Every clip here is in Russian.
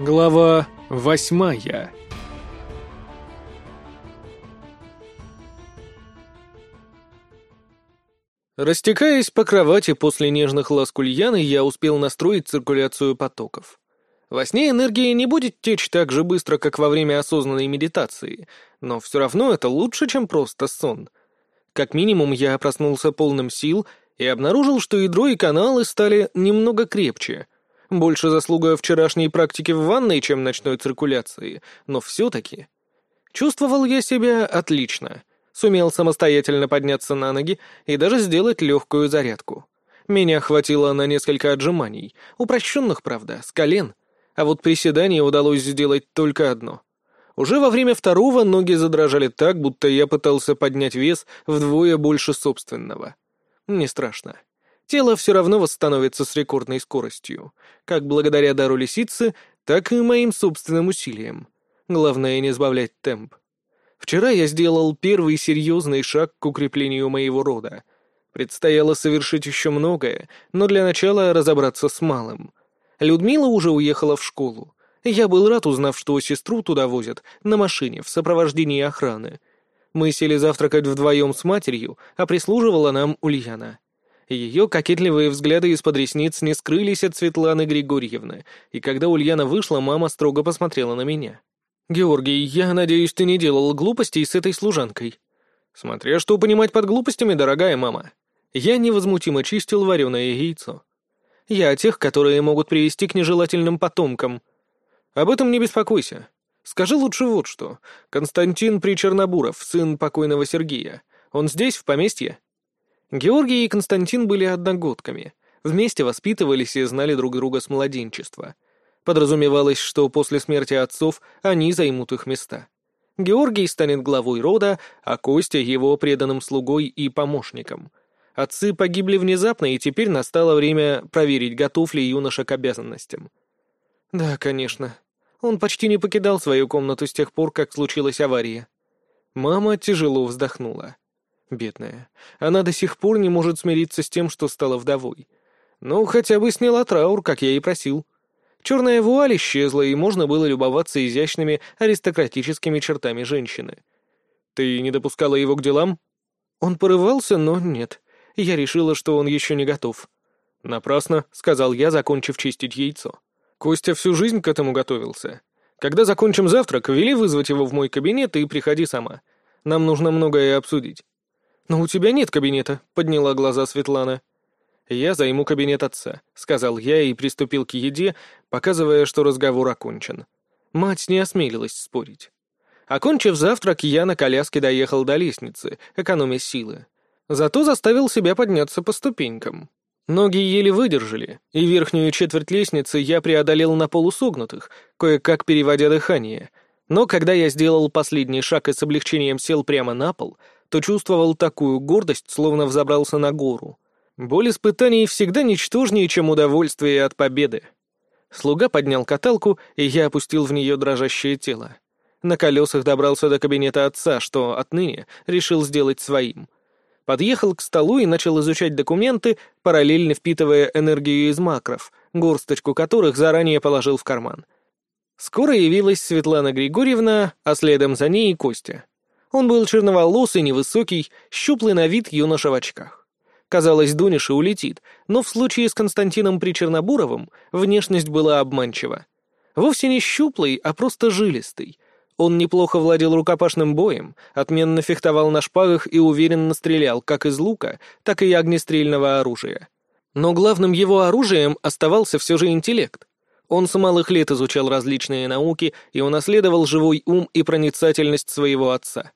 Глава восьмая Растекаясь по кровати после нежных ласк Ульяны, я успел настроить циркуляцию потоков. Во сне энергия не будет течь так же быстро, как во время осознанной медитации, но все равно это лучше, чем просто сон. Как минимум, я проснулся полным сил и обнаружил, что ядро и каналы стали немного крепче — больше заслуга вчерашней практики в ванной, чем ночной циркуляции, но все-таки... Чувствовал я себя отлично. Сумел самостоятельно подняться на ноги и даже сделать легкую зарядку. Меня хватило на несколько отжиманий, упрощенных, правда, с колен. А вот приседание удалось сделать только одно. Уже во время второго ноги задрожали так, будто я пытался поднять вес вдвое больше собственного. Не страшно тело все равно восстановится с рекордной скоростью, как благодаря дару лисицы, так и моим собственным усилиям. Главное не сбавлять темп. Вчера я сделал первый серьезный шаг к укреплению моего рода. Предстояло совершить еще многое, но для начала разобраться с малым. Людмила уже уехала в школу. Я был рад, узнав, что сестру туда возят, на машине, в сопровождении охраны. Мы сели завтракать вдвоем с матерью, а прислуживала нам Ульяна. Ее кокетливые взгляды из-под ресниц не скрылись от Светланы Григорьевны, и когда Ульяна вышла, мама строго посмотрела на меня. «Георгий, я надеюсь, ты не делал глупостей с этой служанкой?» «Смотря что понимать под глупостями, дорогая мама». Я невозмутимо чистил вареное яйцо. «Я о тех, которые могут привести к нежелательным потомкам. Об этом не беспокойся. Скажи лучше вот что. Константин Причернобуров, сын покойного Сергея. Он здесь, в поместье?» Георгий и Константин были одногодками. Вместе воспитывались и знали друг друга с младенчества. Подразумевалось, что после смерти отцов они займут их места. Георгий станет главой рода, а Костя — его преданным слугой и помощником. Отцы погибли внезапно, и теперь настало время проверить, готов ли юноша к обязанностям. Да, конечно. Он почти не покидал свою комнату с тех пор, как случилась авария. Мама тяжело вздохнула. Бедная. Она до сих пор не может смириться с тем, что стала вдовой. Ну, хотя бы сняла траур, как я и просил. Черная вуаль исчезла, и можно было любоваться изящными аристократическими чертами женщины. Ты не допускала его к делам? Он порывался, но нет. Я решила, что он еще не готов. «Напрасно», — сказал я, закончив чистить яйцо. Костя всю жизнь к этому готовился. Когда закончим завтрак, вели вызвать его в мой кабинет и приходи сама. Нам нужно многое обсудить. «Но у тебя нет кабинета», — подняла глаза Светлана. «Я займу кабинет отца», — сказал я и приступил к еде, показывая, что разговор окончен. Мать не осмелилась спорить. Окончив завтрак, я на коляске доехал до лестницы, экономя силы. Зато заставил себя подняться по ступенькам. Ноги еле выдержали, и верхнюю четверть лестницы я преодолел на полусогнутых, кое-как переводя дыхание. Но когда я сделал последний шаг и с облегчением сел прямо на пол — то чувствовал такую гордость, словно взобрался на гору. Боль испытаний всегда ничтожнее, чем удовольствие от победы. Слуга поднял каталку, и я опустил в нее дрожащее тело. На колесах добрался до кабинета отца, что отныне решил сделать своим. Подъехал к столу и начал изучать документы, параллельно впитывая энергию из макров, горсточку которых заранее положил в карман. Скоро явилась Светлана Григорьевна, а следом за ней и Костя. Он был черноволосый, невысокий, щуплый на вид юноша в очках. Казалось, Дуниша улетит, но в случае с Константином Причернобуровым внешность была обманчива. Вовсе не щуплый, а просто жилистый. Он неплохо владел рукопашным боем, отменно фехтовал на шпагах и уверенно стрелял как из лука, так и огнестрельного оружия. Но главным его оружием оставался все же интеллект. Он с малых лет изучал различные науки и унаследовал живой ум и проницательность своего отца.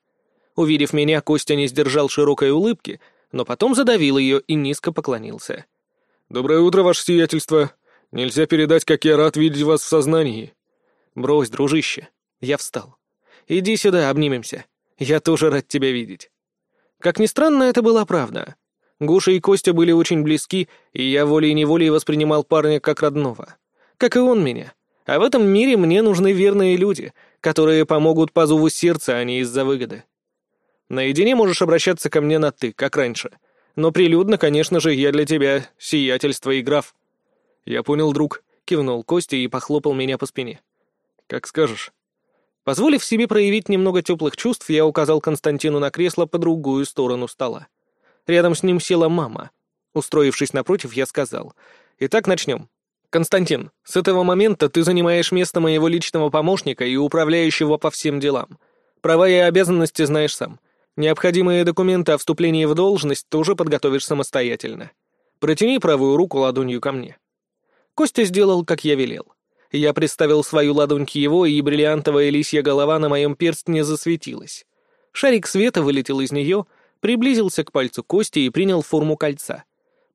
Увидев меня, Костя не сдержал широкой улыбки, но потом задавил ее и низко поклонился. «Доброе утро, ваше сиятельство. Нельзя передать, как я рад видеть вас в сознании». «Брось, дружище». Я встал. «Иди сюда, обнимемся. Я тоже рад тебя видеть». Как ни странно, это была правда. Гоша и Костя были очень близки, и я волей-неволей воспринимал парня как родного. Как и он меня. А в этом мире мне нужны верные люди, которые помогут по зову сердца, а не из-за выгоды. Наедине можешь обращаться ко мне на «ты», как раньше. Но прилюдно, конечно же, я для тебя сиятельство и граф». «Я понял, друг», — кивнул Костя и похлопал меня по спине. Как скажешь. Позволив себе проявить немного теплых чувств, я указал Константину на кресло по другую сторону стола. Рядом с ним села мама. Устроившись напротив, я сказал. «Итак, начнем. Константин, с этого момента ты занимаешь место моего личного помощника и управляющего по всем делам. Права и обязанности знаешь сам. Необходимые документы о вступлении в должность тоже подготовишь самостоятельно. Протяни правую руку ладонью ко мне». Костя сделал, как я велел. Я приставил свою ладонь к его, и бриллиантовая лисья голова на моем перстне засветилась. Шарик света вылетел из нее, приблизился к пальцу Кости и принял форму кольца.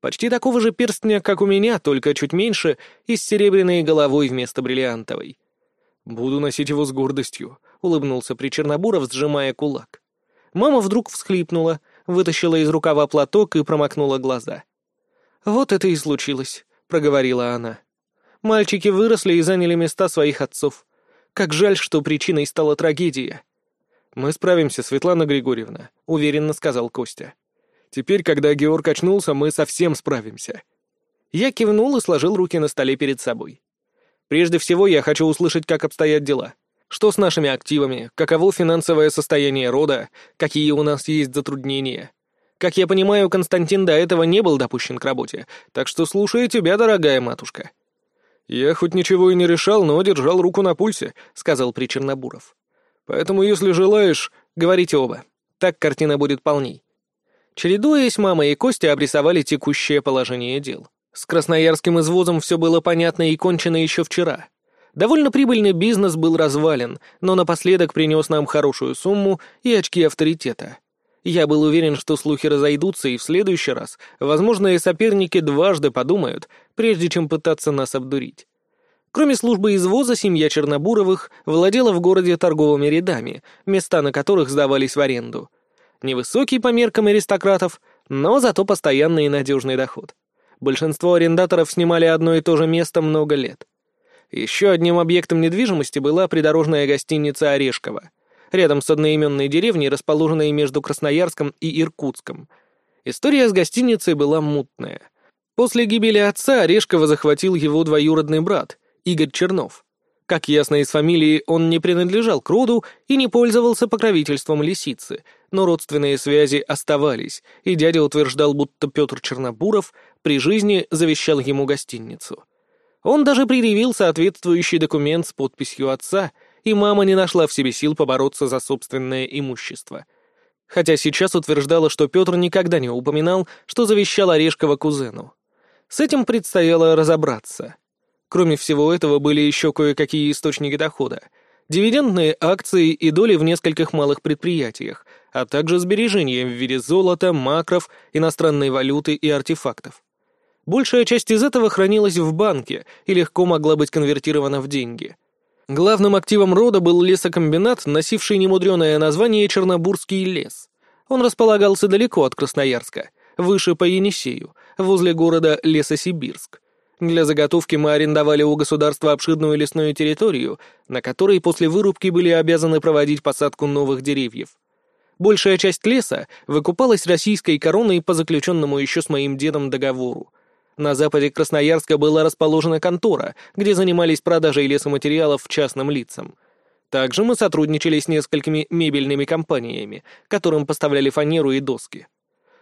Почти такого же перстня, как у меня, только чуть меньше и с серебряной головой вместо бриллиантовой. «Буду носить его с гордостью», — улыбнулся Причернобуров, сжимая кулак. Мама вдруг всхлипнула, вытащила из рукава платок и промокнула глаза. «Вот это и случилось проговорила она. «Мальчики выросли и заняли места своих отцов. Как жаль, что причиной стала трагедия». «Мы справимся, Светлана Григорьевна», — уверенно сказал Костя. «Теперь, когда Георг очнулся, мы совсем справимся». Я кивнул и сложил руки на столе перед собой. «Прежде всего, я хочу услышать, как обстоят дела. Что с нашими активами, каково финансовое состояние рода, какие у нас есть затруднения. Как я понимаю, Константин до этого не был допущен к работе, так что слушаю тебя, дорогая матушка». «Я хоть ничего и не решал, но держал руку на пульсе», — сказал Причернобуров. «Поэтому, если желаешь, говорите оба. Так картина будет полней». Чередуясь, мама и Костя обрисовали текущее положение дел. С красноярским извозом все было понятно и кончено еще вчера. Довольно прибыльный бизнес был развален, но напоследок принес нам хорошую сумму и очки авторитета. Я был уверен, что слухи разойдутся, и в следующий раз возможные соперники дважды подумают, прежде чем пытаться нас обдурить. Кроме службы извоза, семья Чернобуровых владела в городе торговыми рядами, места на которых сдавались в аренду. Невысокий по меркам аристократов, но зато постоянный и надежный доход. Большинство арендаторов снимали одно и то же место много лет. Еще одним объектом недвижимости была придорожная гостиница «Орешково», рядом с одноименной деревней, расположенной между Красноярском и Иркутском. История с гостиницей была мутная. После гибели отца Орешкова захватил его двоюродный брат, Игорь Чернов. Как ясно из фамилии, он не принадлежал к роду и не пользовался покровительством лисицы, но родственные связи оставались, и дядя утверждал, будто Петр Чернобуров при жизни завещал ему гостиницу. Он даже предъявил соответствующий документ с подписью отца — и мама не нашла в себе сил побороться за собственное имущество. Хотя сейчас утверждала, что Петр никогда не упоминал, что завещал Орешкова кузену. С этим предстояло разобраться. Кроме всего этого были еще кое-какие источники дохода. Дивидендные акции и доли в нескольких малых предприятиях, а также сбережения в виде золота, макров, иностранной валюты и артефактов. Большая часть из этого хранилась в банке и легко могла быть конвертирована в деньги — Главным активом рода был лесокомбинат, носивший немудреное название Чернобурский лес. Он располагался далеко от Красноярска, выше по Енисею, возле города Лесосибирск. Для заготовки мы арендовали у государства обширную лесную территорию, на которой после вырубки были обязаны проводить посадку новых деревьев. Большая часть леса выкупалась российской короной по заключенному еще с моим дедом договору. На западе Красноярска была расположена контора, где занимались продажей лесоматериалов частным лицам. Также мы сотрудничали с несколькими мебельными компаниями, которым поставляли фанеру и доски.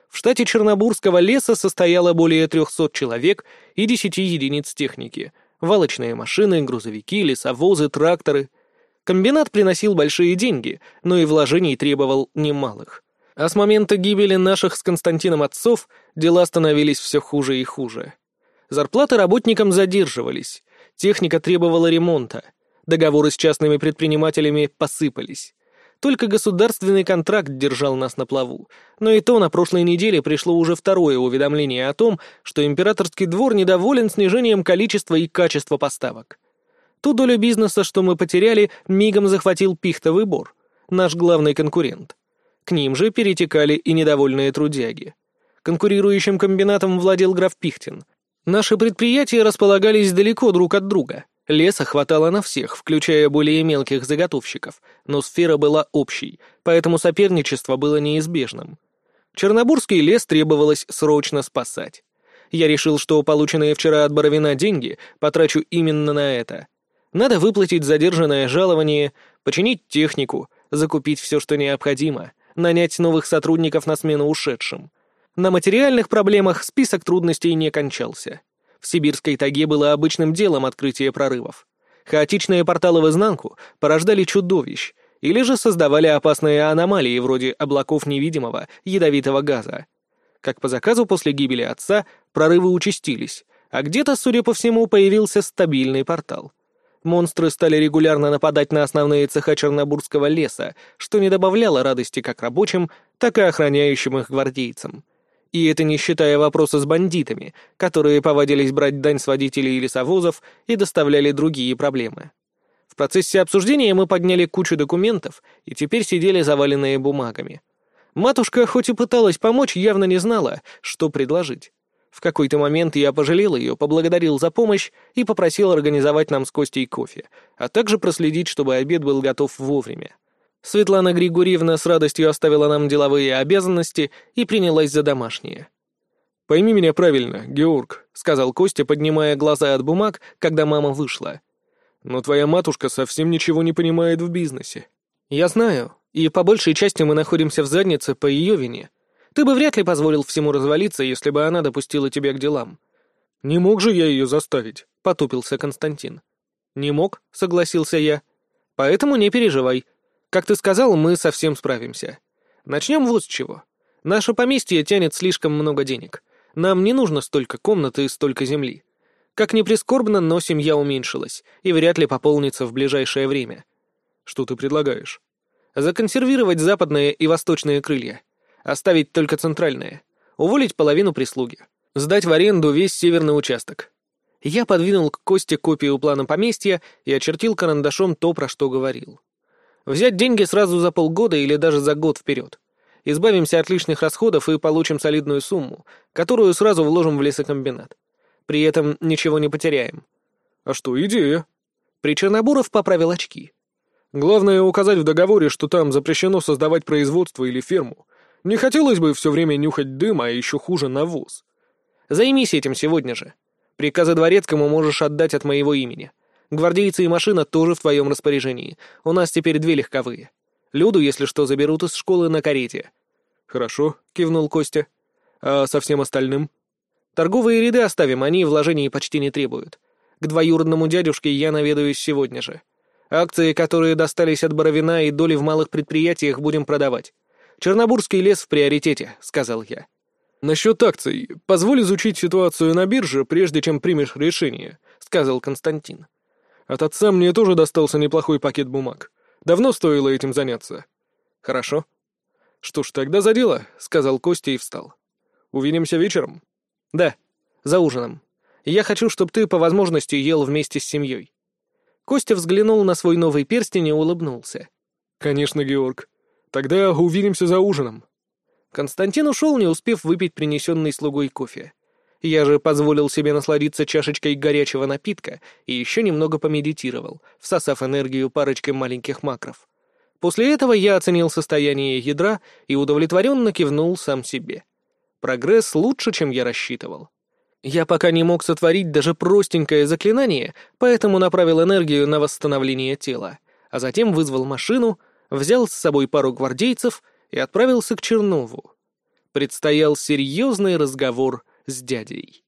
В штате Чернобурского леса состояло более 300 человек и 10 единиц техники. Валочные машины, грузовики, лесовозы, тракторы. Комбинат приносил большие деньги, но и вложений требовал немалых. А с момента гибели наших с Константином отцов дела становились все хуже и хуже. Зарплаты работникам задерживались, техника требовала ремонта, договоры с частными предпринимателями посыпались. Только государственный контракт держал нас на плаву, но и то на прошлой неделе пришло уже второе уведомление о том, что императорский двор недоволен снижением количества и качества поставок. Ту долю бизнеса, что мы потеряли, мигом захватил пихтовый бор, наш главный конкурент. К ним же перетекали и недовольные трудяги. Конкурирующим комбинатом владел граф Пихтин. Наши предприятия располагались далеко друг от друга. Леса хватало на всех, включая более мелких заготовщиков, но сфера была общей, поэтому соперничество было неизбежным. Чернобурский лес требовалось срочно спасать. Я решил, что полученные вчера от Боровина деньги потрачу именно на это. Надо выплатить задержанное жалование, починить технику, закупить все, что необходимо, нанять новых сотрудников на смену ушедшим. На материальных проблемах список трудностей не кончался. В сибирской тайге было обычным делом открытие прорывов. Хаотичные порталы в изнанку порождали чудовищ или же создавали опасные аномалии вроде облаков невидимого ядовитого газа. Как по заказу после гибели отца, прорывы участились, а где-то, судя по всему, появился стабильный портал. Монстры стали регулярно нападать на основные цеха Чернобурского леса, что не добавляло радости как рабочим, так и охраняющим их гвардейцам. И это не считая вопроса с бандитами, которые повадились брать дань с водителей лесовозов и доставляли другие проблемы. В процессе обсуждения мы подняли кучу документов и теперь сидели заваленные бумагами. Матушка, хоть и пыталась помочь, явно не знала, что предложить. В какой-то момент я пожалел ее, поблагодарил за помощь и попросил организовать нам с Костей кофе, а также проследить, чтобы обед был готов вовремя. Светлана Григорьевна с радостью оставила нам деловые обязанности и принялась за домашние. «Пойми меня правильно, Георг», — сказал Костя, поднимая глаза от бумаг, когда мама вышла. «Но твоя матушка совсем ничего не понимает в бизнесе». «Я знаю, и по большей части мы находимся в заднице по ее вине. Ты бы вряд ли позволил всему развалиться, если бы она допустила тебя к делам». «Не мог же я ее заставить», — потупился Константин. «Не мог», — согласился я. «Поэтому не переживай. Как ты сказал, мы совсем справимся. Начнем вот с чего. Наше поместье тянет слишком много денег. Нам не нужно столько комнат и столько земли. Как ни прискорбно, но семья уменьшилась и вряд ли пополнится в ближайшее время. Что ты предлагаешь? Законсервировать западные и восточные крылья. Оставить только центральные. Уволить половину прислуги. Сдать в аренду весь северный участок. Я подвинул к Косте копию плана поместья и очертил карандашом то, про что говорил. Взять деньги сразу за полгода или даже за год вперед. Избавимся от лишних расходов и получим солидную сумму, которую сразу вложим в лесокомбинат. При этом ничего не потеряем. А что, идея? Причернобуров поправил очки. Главное указать в договоре, что там запрещено создавать производство или ферму. Не хотелось бы все время нюхать дым, а еще хуже навоз. Займись этим сегодня же. Приказы дворецкому можешь отдать от моего имени. Гвардейцы и машина тоже в твоем распоряжении. У нас теперь две легковые. Люду, если что, заберут из школы на карете». «Хорошо», — кивнул Костя. «А со всем остальным?» «Торговые ряды оставим, они вложений почти не требуют. К двоюродному дядюшке я наведаюсь сегодня же. Акции, которые достались от Боровина и доли в малых предприятиях, будем продавать. Чернобурский лес в приоритете», — сказал я. «Насчет акций. Позволь изучить ситуацию на бирже, прежде чем примешь решение», — сказал Константин. От отца мне тоже достался неплохой пакет бумаг. Давно стоило этим заняться. Хорошо. Что ж, тогда за дело, сказал Костя и встал. Увидимся вечером? Да, за ужином. Я хочу, чтобы ты по возможности ел вместе с семьей. Костя взглянул на свой новый перстень и улыбнулся. «Конечно, Георг. Тогда увидимся за ужином». Константин ушел, не успев выпить принесенный слугой кофе. Я же позволил себе насладиться чашечкой горячего напитка и еще немного помедитировал, всосав энергию парочкой маленьких макров. После этого я оценил состояние ядра и удовлетворенно кивнул сам себе. Прогресс лучше, чем я рассчитывал. Я пока не мог сотворить даже простенькое заклинание, поэтому направил энергию на восстановление тела, а затем вызвал машину, взял с собой пару гвардейцев и отправился к Чернову. Предстоял серьезный разговор с дядей.